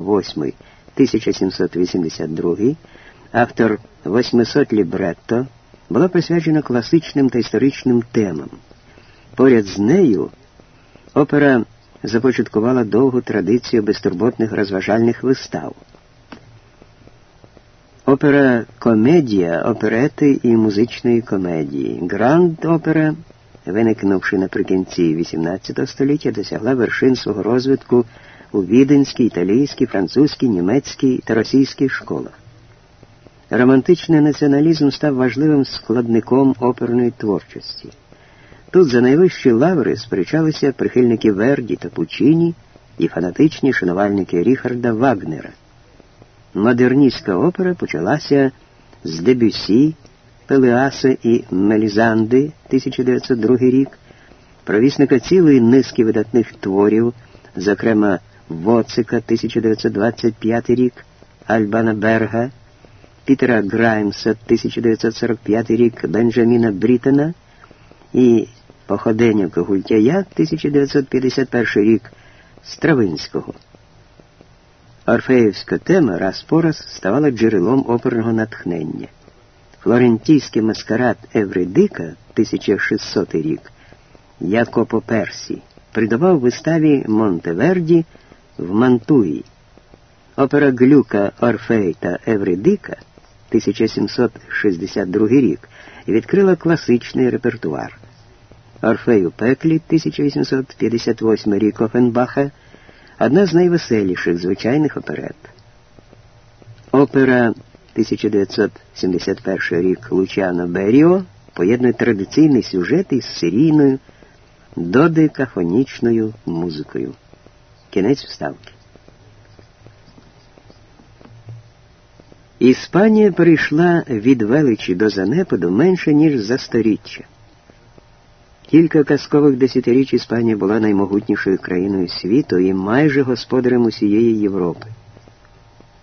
8 1782, автор 800 лібретто, була присвячена класичним та історичним темам. Поряд з нею опера започаткувала довгу традицію безтурботних розважальних вистав. Опера комедія, оперети і музичної комедії. Гранд опера, виникнувши наприкінці XVIII століття, досягла вершин свого розвитку у віденській, італійській, французькій, німецькій та російській школах. Романтичний націоналізм став важливим складником оперної творчості. Тут за найвищі лаври сперечалися прихильники Верді та Пучині і фанатичні шанувальники Ріхарда Вагнера. Модерністська опера почалася з Дебюсі, Пелеаса і Мелізанди 1902 рік, провісника цілої низки видатних творів, зокрема Воцика 1925 рік, Альбана Берга, Пітера Граймса 1945 рік, Бенджаміна Брітона і Походенівка Гультяя 1951 рік Стравинського. Орфеївська тема раз по раз ставала джерелом оперного натхнення. Флорентійський маскарад Евридика 1600 рік Якопо Персі придавав виставі Монтеверді в Мантуї. Опера Глюка Орфей та Евридика 1762 рік відкрила класичний репертуар. Орфей у пеклі 1858 рік Офенбаха одна з найвеселіших звичайних оперет. Опера 1971 рік Лучано Беріо поєднує традиційний сюжет із серійною додекафонічною музикою. Кінець вставки. Іспанія перейшла від величі до занепаду менше, ніж за сторіччя. Кілька казкових десятиріч Іспанія була наймогутнішою країною світу і майже господарем усієї Європи.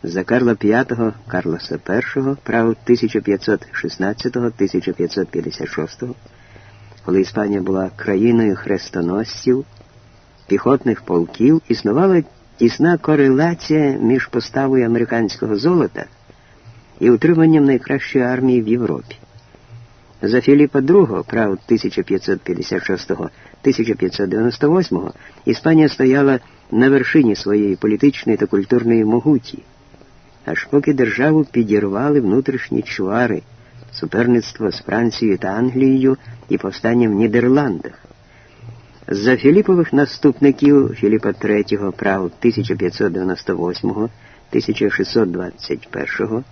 За Карла V, Карлоса І, право 1516-1556, коли Іспанія була країною хрестоносців, піхотних полків, існувала тісна кореляція між поставою американського золота і утриманням найкращої армії в Європі. За Філіпа II, прав 1556-1598, Іспанія стояла на вершині своєї політичної та культурної могуті, аж поки державу підірвали внутрішні чвари, суперництво з Францією та Англією і повстання в Нідерландах. За Філіпових наступників Філіпа III прав 1598-1621,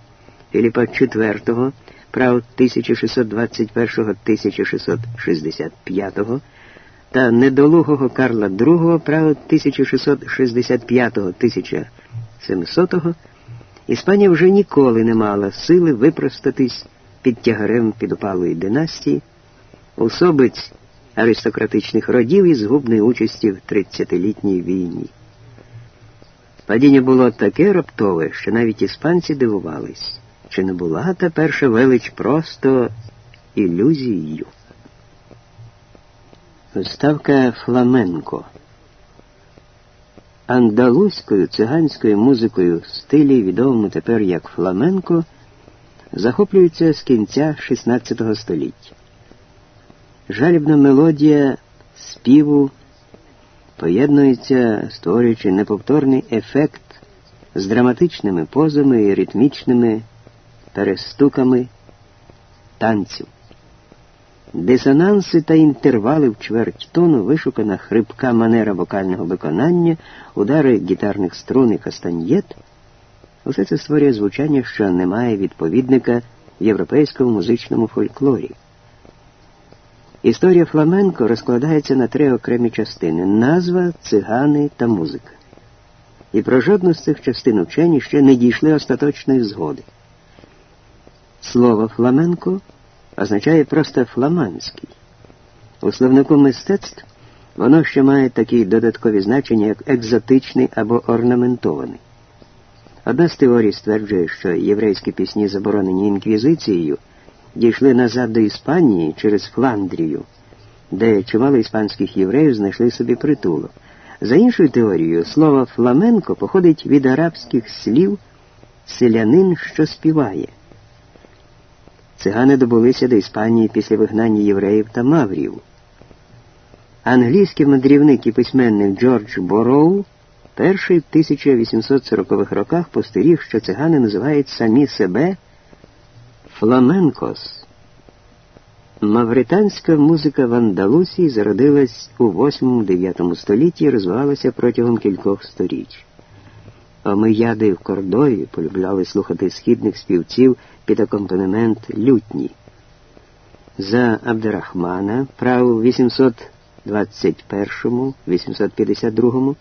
Філіпа IV прав 1621-1665 та недолугого Карла II прав 1665-1700 Іспанія вже ніколи не мала сили випростатись під тягарем підопалої династії, особиць аристократичних родів і згубної участі в 30-літній війні. Падіння було таке раптове, що навіть іспанці дивувались, чи не була та перша велич просто ілюзією. Ставка Фламенко. Андалузькою циганською музикою в стилі, відомому тепер як Фламенко, захоплюється з кінця XVI століття. Жалібна мелодія співу поєднується, створюючи неповторний ефект з драматичними позами і ритмічними перестуками танців. Дисонанси та інтервали в чверть тону, вишукана хрипка манера вокального виконання, удари гітарних струн і кастаньєт – усе це створює звучання, що не має відповідника в європейському музичному фольклорі. Історія Фламенко розкладається на три окремі частини назва, цигани та музика. І про жодну з цих частин учені ще не дійшли остаточної згоди. Слово фламенко означає просто фламандський. У словнику мистецтв воно ще має такі додаткові значення, як екзотичний або орнаментований. Одна з теорій стверджує, що єврейські пісні, заборонені інквізицією, дійшли назад до Іспанії через Фландрію, де чимало іспанських євреїв знайшли собі притулок. За іншою теорією, слово фламенко походить від арабських слів селянин, що співає. Цигани добулися до Іспанії після вигнання євреїв та маврів. Англійський мандрівник і письменник Джордж Бороу перший в 1840-х роках постеріг, що цигани називають самі себе фламенкос. Мавританська музика в Андалусії зародилась у 8-9 столітті і розвивалася протягом кількох століть. Омияди в Кордові полюбляли слухати східних співців під акомпанемент лютні. За Абдерахмана, прав 821-852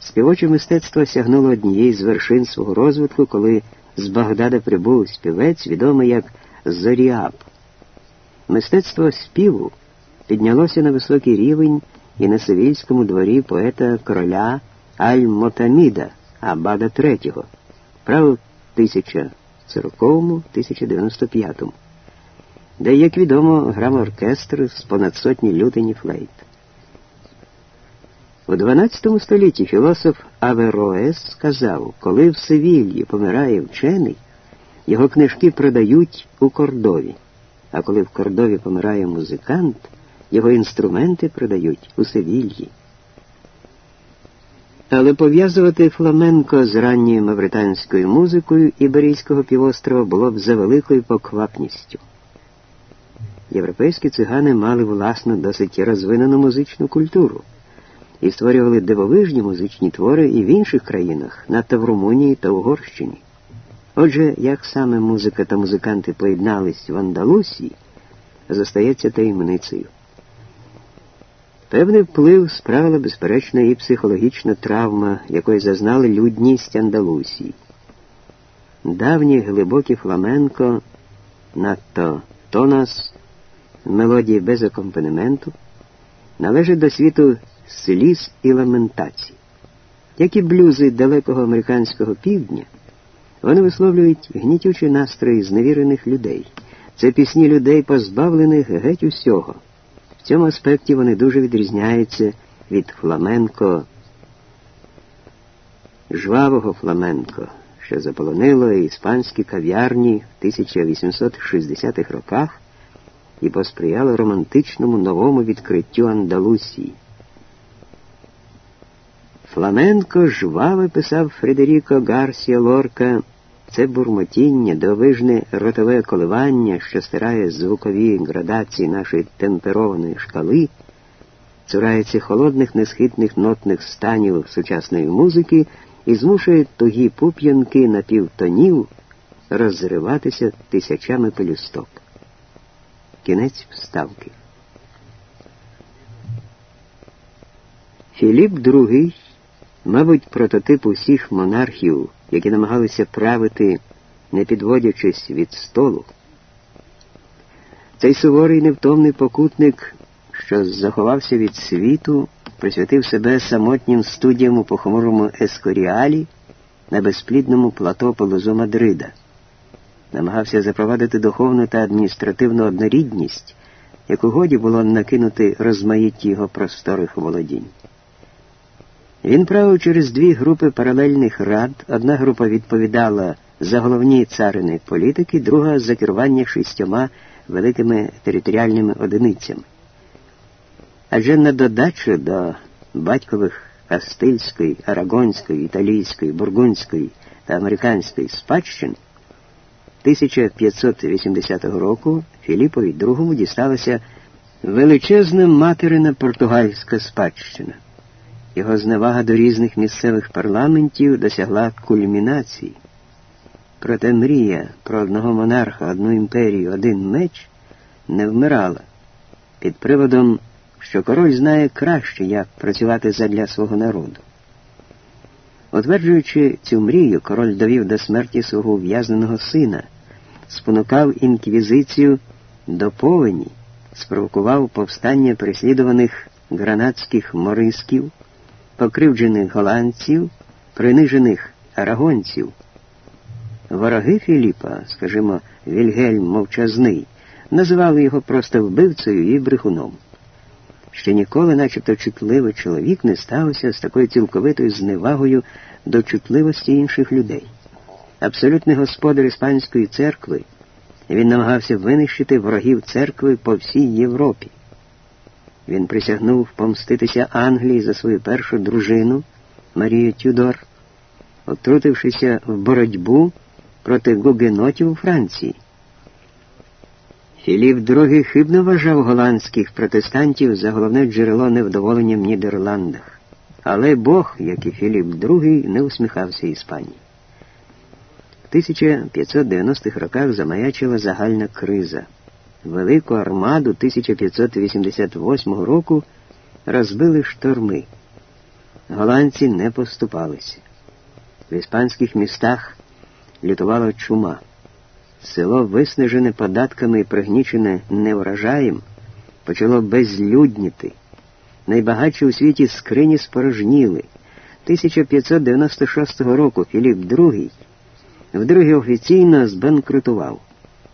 співоче мистецтво сягнуло однієї з вершин свого розвитку, коли з Багдада прибув співець, відомий як Зоріаб. Мистецтво співу піднялося на високий рівень і на Севільському дворі поета короля Аль-Мотаміда Абада III, правив 1040-1095, де, як відомо, грав оркестр з понад сотні лютень і флейт. У XII столітті філософ Авероес сказав, коли в Севільї помирає вчений, його книжки продають у Кордові, а коли в Кордові помирає музикант, його інструменти продають у Севільї. Але пов'язувати фламенко з ранньою мавританською музикою Іберійського півострова було б за великою поквапністю. Європейські цигани мали власну досить розвинену музичну культуру і створювали дивовижні музичні твори і в інших країнах, надто в Румунії та Угорщині. Отже, як саме музика та музиканти поєднались в Андалусії, зостається таємницею. Певний вплив справила, безперечно, і психологічна травма, якої зазнали людність Андалусії. Давні глибокі фламенко, надто тонас, мелодії без акомпанементу, належать до світу сліз і ламентацій. Як і блюзи далекого американського півдня, вони висловлюють гнітючі настрої зневірених людей. Це пісні людей, позбавлених геть усього. В цьому аспекті вони дуже відрізняються від фламенко, жвавого фламенко, що заполонило іспанські кав'ярні в 1860-х роках і посприяло романтичному новому відкриттю Андалусії. Фламенко жваво писав Фредеріко Гарсія Лорка, це бурмотіння, довижне ротове коливання, що стирає звукові градації нашої темперованої шкали, цурається холодних несхитних нотних станів сучасної музики і змушує тугі пуп'янки напівтонів розриватися тисячами пелюсток. Кінець вставки. Філіп II Мабуть, прототип усіх монархів, які намагалися правити, не підводячись від столу. Цей суворий невтомний покутник, що заховався від світу, присвятив себе самотнім студіям у похмурому Ескоріалі на безплідному плато поблизу Мадрида, намагався запровадити духовну та адміністративну однорідність, яку годі було накинути розмаїтті його просторих володінь. Він правив через дві групи паралельних рад. Одна група відповідала за головні царини політики, друга за керування шістьома великими територіальними одиницями. Адже на додачу до батькових Астильської, Арагонської, Італійської, Бургундської та американської спадщин 1580 року Філіпові II дісталася величезна материна португальська спадщина. Його зневага до різних місцевих парламентів досягла кульмінації. Проте мрія про одного монарха, одну імперію, один меч не вмирала під приводом, що король знає краще, як працювати задля свого народу. Утверджуючи цю мрію, король довів до смерті свого ув'язненого сина, спонукав інквізицію до повені, спровокував повстання переслідуваних гранадських морисків покривджених голландців, принижених арагонців. Вороги Філіпа, скажімо, Вільгельм Мовчазний, називали його просто вбивцею і брехуном. Ще ніколи, начебто чутливий чоловік, не ставився з такою цілковитою зневагою до чутливості інших людей. Абсолютний господар Іспанської церкви, він намагався винищити ворогів церкви по всій Європі. Він присягнув помститися Англії за свою першу дружину Марію Тюдор, отрутившися в боротьбу проти гугенотів у Франції. Філіп II хибно вважав голландських протестантів за головне джерело невдоволення в Нідерландах. Але Бог, як і Філіп II, не усміхався Іспанії. В 1590-х роках замаячила загальна криза. Велику армаду 1588 року розбили шторми. Голландці не поступалися. В іспанських містах лютувала чума. Село, виснажене податками і пригнічене неврожаєм, почало безлюдніти. Найбагатші у світі скрині спорожніли. 1596 року Філіп II вдруге офіційно збанкрутував.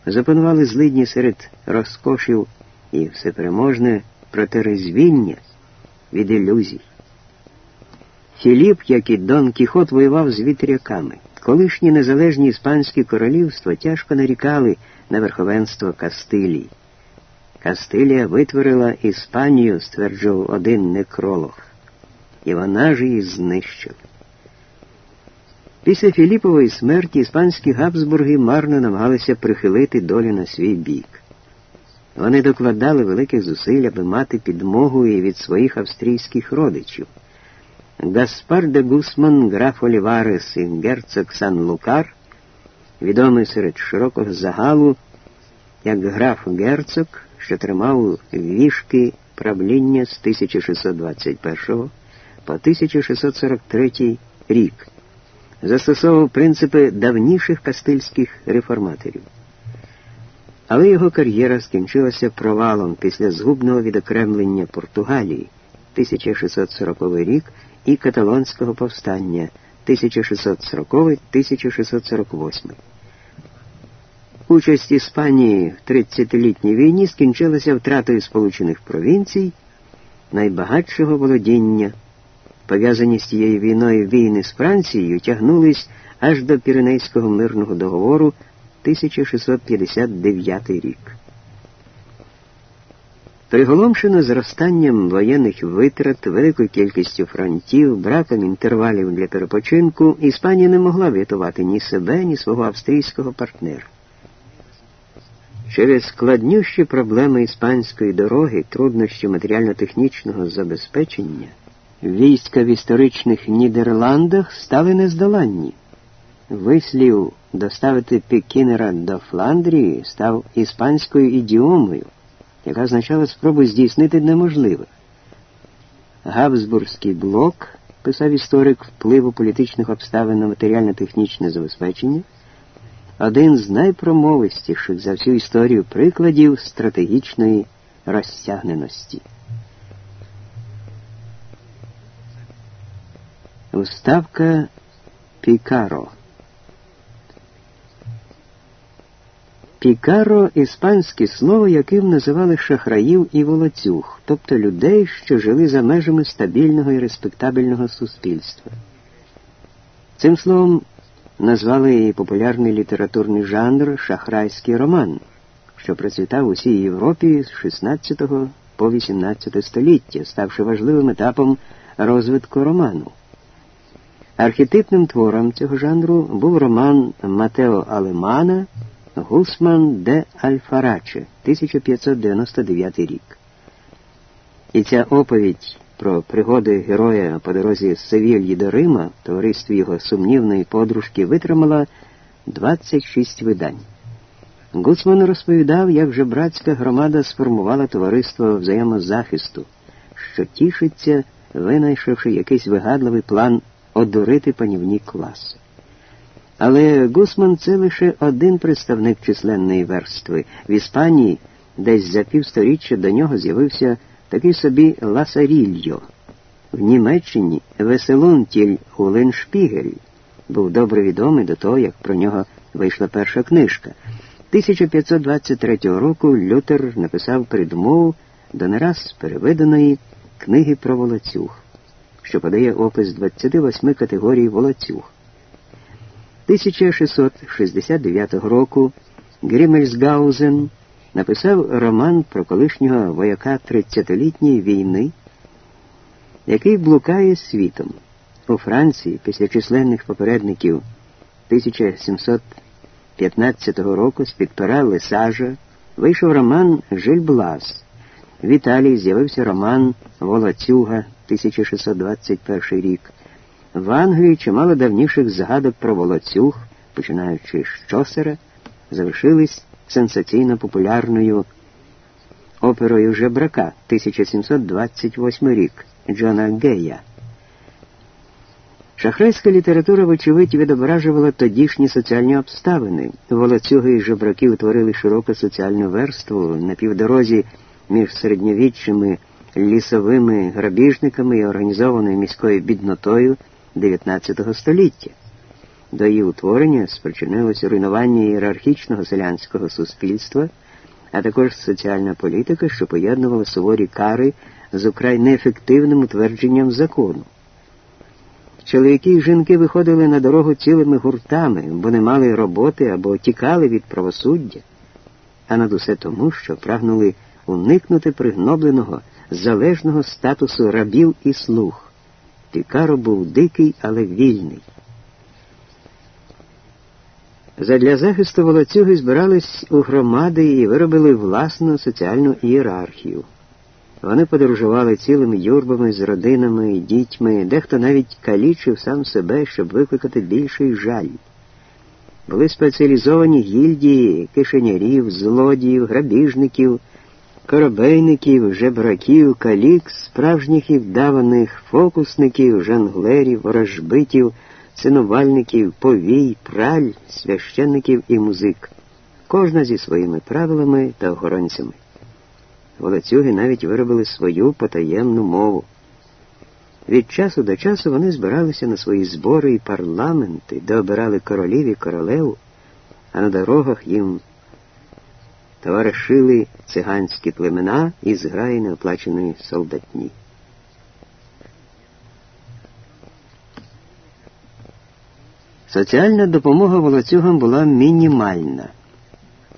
Запанували злидні серед розкошів і всепереможне протирезвіння від ілюзій. Філіп, як і Дон Кіхот, воював з вітряками. Колишні незалежні іспанські королівства тяжко нарікали на верховенство Кастилії. Кастилія витворила Іспанію, стверджував один некролог, і вона ж її знищила. Після Філіпової смерті іспанські Габсбурги марно намагалися прихилити долю на свій бік. Вони докладали великих зусиль, аби мати підмогу і від своїх австрійських родичів. Гаспар де Гусман, граф Оліварес і герцог Сан Лукар, відомий серед широкого загалу, як граф герцог, що тримав вішки правління з 1621 по 1643 рік, застосовував принципи давніших кастильських реформаторів. Але його кар'єра скінчилася провалом після згубного відокремлення Португалії 1640 рік і каталонського повстання 1640-1648. Участь Іспанії в 30-літній війні скінчилася втратою Сполучених провінцій, найбагатшого володіння. Пов'язані з тією війною війни з Францією тягнулись аж до Піренейського мирного договору 1659 рік. Приголомшено зростанням воєнних витрат, великою кількістю фронтів, браком інтервалів для перепочинку, Іспанія не могла врятувати ні себе, ні свого австрійського партнера. Через складнющі проблеми іспанської дороги, труднощі матеріально-технічного забезпечення, війська в історичних Нідерландах стали нездоланні. Вислів доставити Пекінера до Фландрії став іспанською ідіомою яка означала спробу здійснити неможливе. Габсбурзький блок, писав історик впливу політичних обставин на матеріально-технічне забезпечення, один з найпромовистіших за всю історію прикладів стратегічної розтягненості. Уставка Пікаро Пікаро іспанське слово, яким називали шахраїв і волоцюг, тобто людей, що жили за межами стабільного і респектабельного суспільства. Цим словом назвали і популярний літературний жанр шахрайський роман, що процвітав у всій Європі з 16 по 18 століття, ставши важливим етапом розвитку роману. Архетипним твором цього жанру був роман Матео Алемана. Гусман де Альфараче, 1599 рік. І ця оповідь про пригоди героя по дорозі з Севільї до Рима в товаристві його сумнівної подружки витримала 26 видань. Гусман розповідав, як же братська громада сформувала товариство взаємозахисту, що тішиться, винайшовши якийсь вигадливий план одурити панівні класи. Але Гусман це лише один представник численної верстви. В Іспанії десь за півсторіччя до нього з'явився такий собі Ласарільо. В Німеччині Веселунтіль Уленшпігель був добре відомий до того, як про нього вийшла перша книжка. 1523 року Лютер написав передмову до нараз переведеної книги про волоцюг, що подає опис 28 категорій волоцюг. 1669 року Грімельсгаузен написав роман про колишнього вояка 30-літньої війни, який блукає світом. У Франції після численних попередників 1715 року з-під пера Лесажа вийшов роман Жильблас. В Італії з'явився роман Волоцюга 1621 рік. В Англії чимало давніших згадок про Волоцюг, починаючи з Чосера, завершились сенсаційно популярною оперою Жебрака 1728 рік Джона Гея. Шахрайська література, вочевидь, відображувала тодішні соціальні обставини. Волоцюги і жебраки утворили широку соціальну верству на півдорозі між середньовіччими лісовими грабіжниками і організованою міською біднотою XIX століття. До її утворення спричинилося руйнування ієрархічного селянського суспільства, а також соціальна політика, що поєднувала суворі кари з украй неефективним утвердженням закону. Чоловіки і жінки виходили на дорогу цілими гуртами, бо не мали роботи або тікали від правосуддя, а над усе тому, що прагнули уникнути пригнобленого, залежного статусу рабів і слуг. Тікаро був дикий, але вільний. Задля захисту волоцюги збирались у громади і виробили власну соціальну ієрархію. Вони подорожували цілими юрбами з родинами і дітьми, дехто навіть калічив сам себе, щоб викликати більший жаль. Були спеціалізовані гільдії кишенярів, злодіїв, грабіжників, коробейників, жебраків, калік, справжніх і вдаваних фокусників, жонглерів, ворожбитів, синувальників, повій, праль, священників і музик, кожна зі своїми правилами та охоронцями. Волоцюги навіть виробили свою потаємну мову. Від часу до часу вони збиралися на свої збори і парламенти, де обирали королів і королеву, а на дорогах їм товаришили циганські племена і зграї неоплаченої солдатні. Соціальна допомога волоцюгам була мінімальна.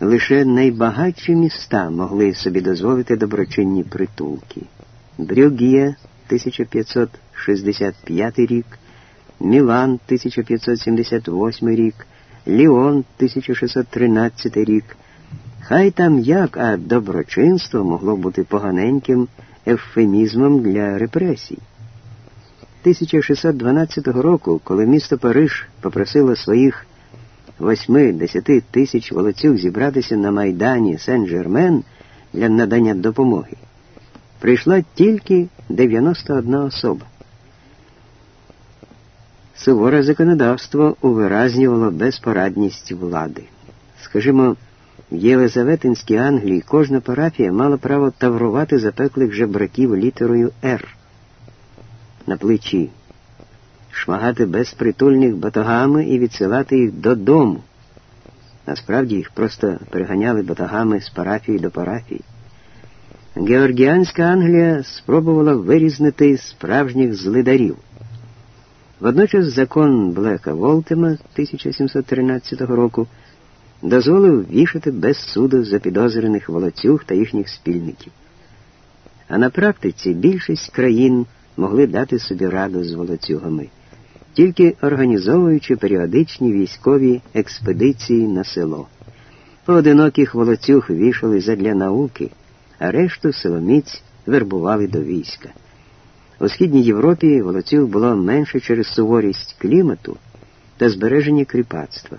Лише найбагатші міста могли собі дозволити доброчинні притулки. Брюг'є 1565 рік, Мілан 1578 рік, Ліон 1613 рік. Хай там як, а доброчинство могло бути поганеньким ефемізмом для репресій. 1612 року, коли місто Париж попросило своїх восьми-десяти тисяч волоцюг зібратися на Майдані Сен-Жермен для надання допомоги, прийшла тільки 91 особа. Суворе законодавство увиразнювало безпорадність влади. Скажімо, Єлизаветинській Англії кожна парафія мала право таврувати запеклих жебраків літерою «Р» на плечі шмагати безпритульних батогами і відсилати їх додому. Насправді їх просто переганяли батогами з парафії до парафії. Георгіанська Англія спробувала вирізнити справжніх злидарів. Водночас закон Блека Волтема 1713 року дозволив вішати без суду запідозрених волоцюг та їхніх спільників. А на практиці більшість країн могли дати собі раду з волоцюгами тільки організовуючи періодичні військові експедиції на село. Поодиноких волоцюг вішали задля науки, а решту силоміць вербували до війська. У Східній Європі волоцюг було менше через суворість клімату та збереження кріпацтва,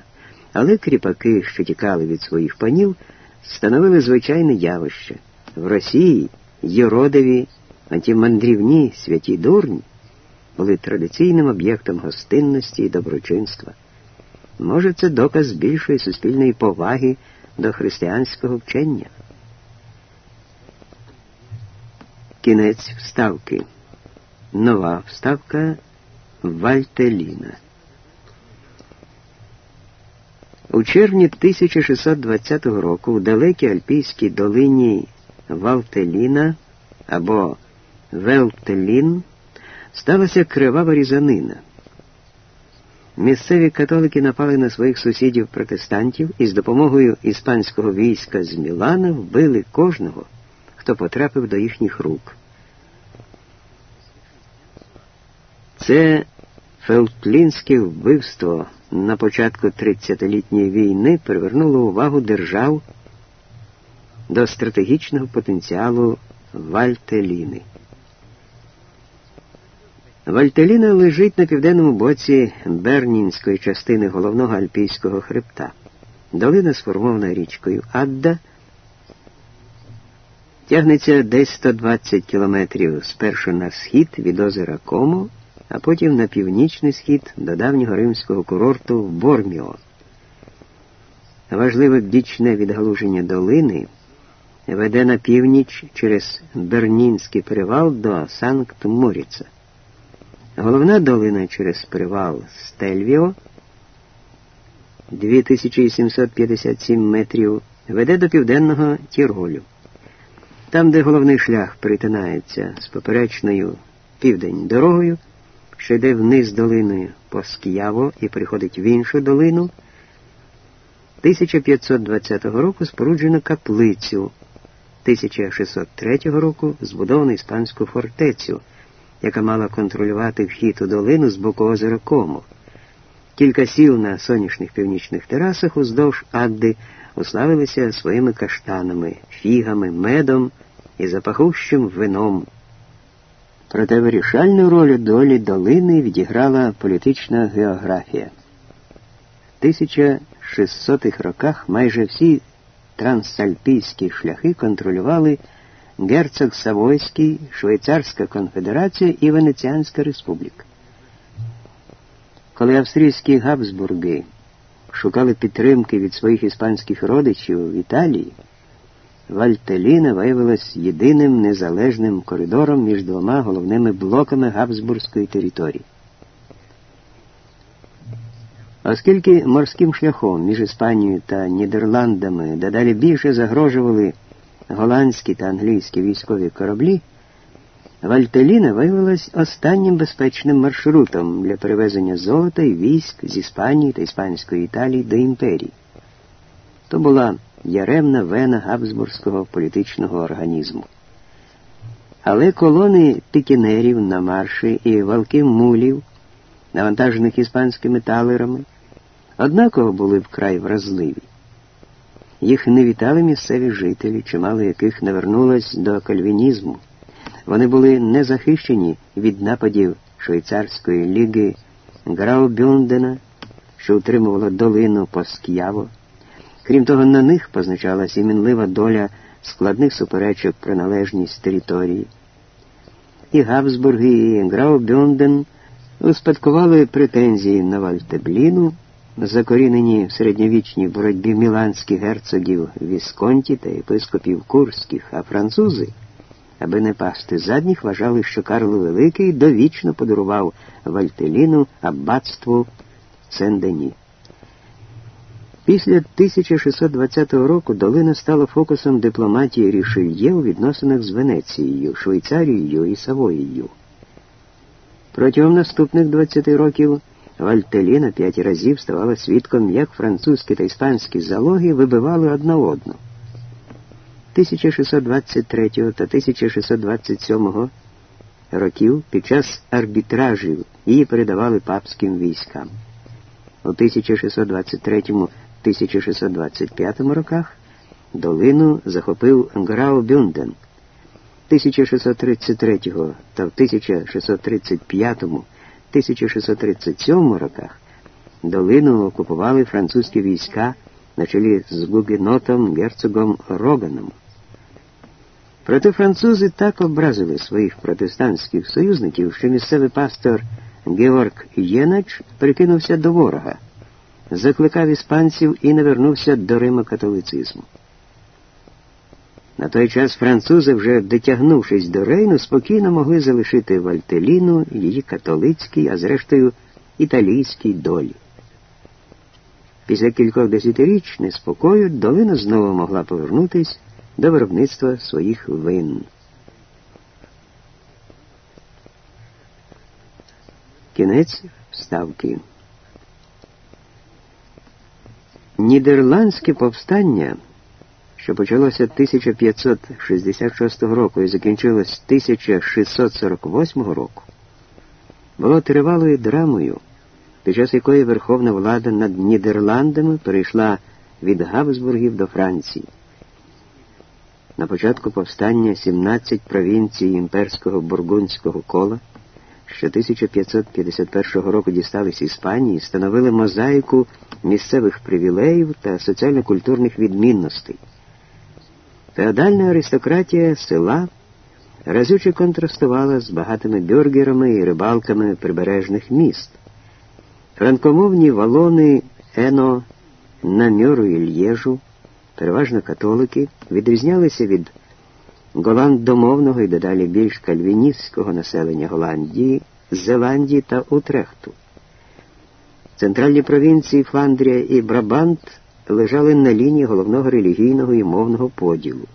але кріпаки, що тікали від своїх панів, становили звичайне явище. В Росії єродові, антимандрівні святі дурні були традиційним об'єктом гостинності і доброчинства. Може, це доказ більшої суспільної поваги до християнського вчення. Кінець вставки. Нова вставка Вальтеліна. У червні 1620 року в далекій Альпійській долині Валтеліна або Велтелін сталася кривава різанина. Місцеві католики напали на своїх сусідів протестантів і з допомогою іспанського війська з Мілана вбили кожного, хто потрапив до їхніх рук. Це фелтлінське вбивство на початку 30-літньої війни привернуло увагу держав до стратегічного потенціалу Вальтеліни. Вальтеліна лежить на південному боці Бернінської частини головного альпійського хребта. Долина сформована річкою Адда, тягнеться десь 120 кілометрів спершу на схід від озера Комо, а потім на північний схід до давнього римського курорту Борміо. Важливе дічне відгалуження долини веде на північ через Бернінський перевал до Санкт-Моріца. Головна долина через перевал Стельвіо 2757 метрів веде до південного Тіролю. Там, де головний шлях перетинається з поперечною південь дорогою, що йде вниз долиною по Скіяво і приходить в іншу долину, 1520 року споруджено каплицю, 1603 року збудовано іспанську фортецю яка мала контролювати вхід у долину з боку озера Комо. Кілька сіл на сонячних північних терасах уздовж Адди уславилися своїми каштанами, фігами, медом і запахущим вином. Проте вирішальну роль у долі долини відіграла політична географія. В 1600-х роках майже всі трансальпійські шляхи контролювали герцог Савойський, Швейцарська конфедерація і Венеціанська республіка. Коли австрійські Габсбурги шукали підтримки від своїх іспанських родичів в Італії, Вальтеліна виявилась єдиним незалежним коридором між двома головними блоками Габсбурзької території. Оскільки морським шляхом між Іспанією та Нідерландами дедалі більше загрожували голландські та англійські військові кораблі, Вальтеліна виявилась останнім безпечним маршрутом для перевезення золота і військ з Іспанії та Іспанської Італії до імперії. То була яремна вена Габсбурзького політичного організму. Але колони пікінерів на марші і валки мулів, навантажених іспанськими талерами, однаково були вкрай вразливі. Їх не вітали місцеві жителі, чимало яких навернулось до кальвінізму. Вони були незахищені від нападів швейцарської ліги Граубюндена, що утримувала долину Поск'яво. Крім того, на них позначалась іменлива доля складних суперечок про належність території. І Габсбурги, і Граубюнден успадкували претензії на Вальтебліну закорінені в середньовічній боротьбі міланських герцогів Вісконті та єпископів Курських, а французи, аби не пасти задніх, вважали, що Карло Великий довічно подарував Вальтеліну аббатству Сен-Дені. Після 1620 року долина стала фокусом дипломатії Рішельє у відносинах з Венецією, Швейцарією і Савоєю. Протягом наступних 20 років Вальтеліна п'ять разів ставала свідком, як французькі та іспанські залоги вибивали одна одну. 1623 та 1627 років під час арбітражів її передавали папським військам. У 1623-1625 роках долину захопив Граубюнден. 1633 та в 1635 1637 роках долину окупували французькі війська на чолі з гугенотом герцогом Роганом. Проте французи так образили своїх протестантських союзників, що місцевий пастор Георг Єнач прикинувся до ворога, закликав іспанців і навернувся до Рима католицизму. На той час французи, вже дотягнувшись до Рейну, спокійно могли залишити Вальтеліну її католицькій, а зрештою італійській долі. Після кількох десятиріч неспокою долина знову могла повернутися до виробництва своїх вин. Кінець вставки. Нідерландське повстання, що почалося 1566 року і закінчилось 1648 року, було тривалою драмою, під час якої верховна влада над Нідерландами перейшла від Габсбургів до Франції. На початку повстання 17 провінцій імперського бургундського кола, що 1551 року дістались Іспанії, становили мозаїку місцевих привілеїв та соціально-культурних відмінностей. Феодальна аристократія села разюче контрастувала з багатими бюргерами і рибалками прибережних міст. Франкомовні валони Ено, Намьору і Л'єжу, переважно католики, відрізнялися від голландомовного і дедалі більш кальвіністського населення Голландії, Зеландії та Утрехту. Центральні провінції Фландрія і Брабант лежали на лінії головного релігійного і мовного поділу.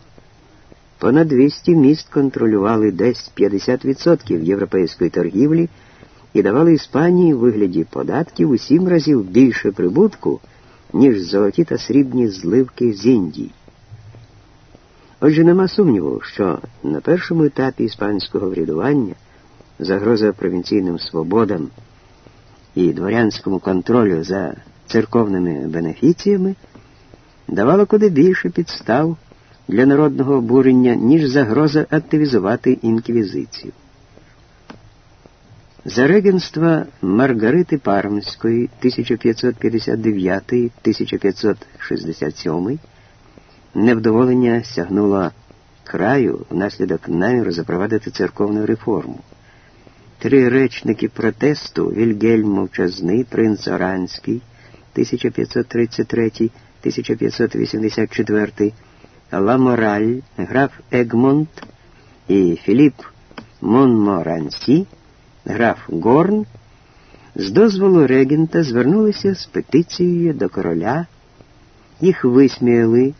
Понад 200 міст контролювали десь 50% європейської торгівлі і давали Іспанії в вигляді податків у сім разів більше прибутку, ніж золоті та срібні зливки з Індії. Отже, нема сумніву, що на першому етапі іспанського врядування загроза провінційним свободам і дворянському контролю за церковними бенефіціями давала куди більше підстав для народного обурення, ніж загроза активізувати інквізицію. За регенства Маргарити Пармської 1559-1567 невдоволення сягнуло краю внаслідок наміру запровадити церковну реформу. Три речники протесту Вільгельм Мовчазний, принц Оранський 1533-1584, Ламораль, граф Егмонт і Філіп Монморансі, граф Горн, з дозволу регента звернулися з петицією до короля, їх висміяли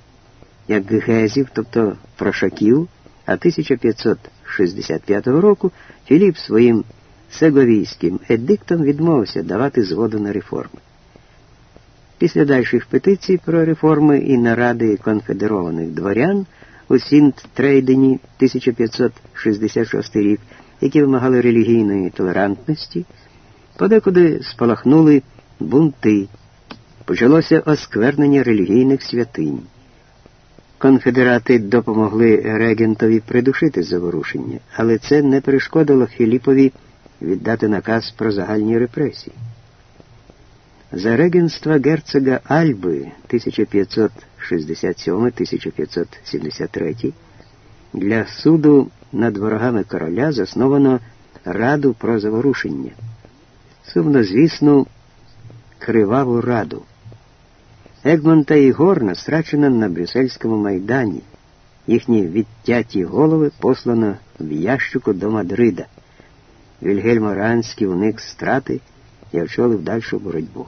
як гезів, тобто прошаків, а 1565 року Філіп своїм сеговійським едиктом відмовився давати згоду на реформи. Після дальших петицій про реформи і наради конфедерованих дворян у Сінт-Трейдені 1566 рік, які вимагали релігійної толерантності, подекуди спалахнули бунти, почалося осквернення релігійних святинь. Конфедерати допомогли регентові придушити заворушення, але це не перешкодило Філіпові віддати наказ про загальні репресії. За регенства герцога Альби 1567-1573 для суду над ворогами короля засновано Раду про заворушення, сумнозвісну Криваву Раду. Егмонта і Горна страчено на Брюссельському майдані. Їхні відтяті голови послано в ящику до Мадрида. Вільгельм Оранський уник страти і очолив дальшу боротьбу.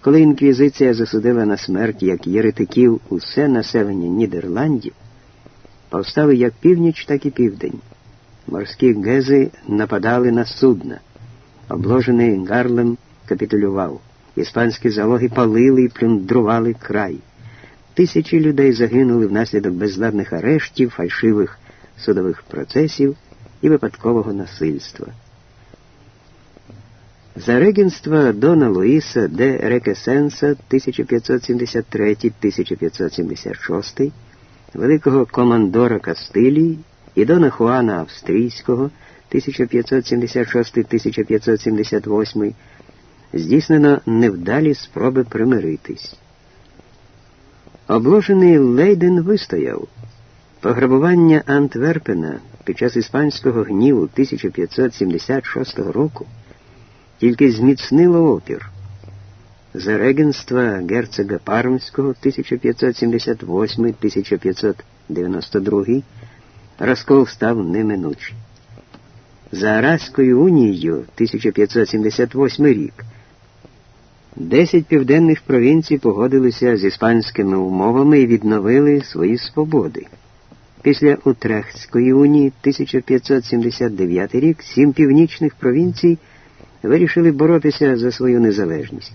Коли інквізиція засудила на смерть як єретиків усе населення Нідерландів, повстали як північ, так і південь. Морські гези нападали на судна. Обложений Гарлем капітулював. Іспанські залоги палили і плюндрували край. Тисячі людей загинули внаслідок безладних арештів, фальшивих судових процесів і випадкового насильства. За регенства Дона Луїса де Рекесенса 1573-1576, великого командора Кастилії і Дона Хуана Австрійського 1576-1578 здійснено невдалі спроби примиритись. Обложений Лейден вистояв. Пограбування Антверпена під час іспанського гніву 1576 року тільки зміцнило опір. За регенства герцога Пармського 1578-1592 розкол став неминучий. За Араською унією 1578 рік Десять південних провінцій погодилися з іспанськими умовами і відновили свої свободи. Після Утрехтської унії 1579 рік сім північних провінцій вирішили боротися за свою незалежність.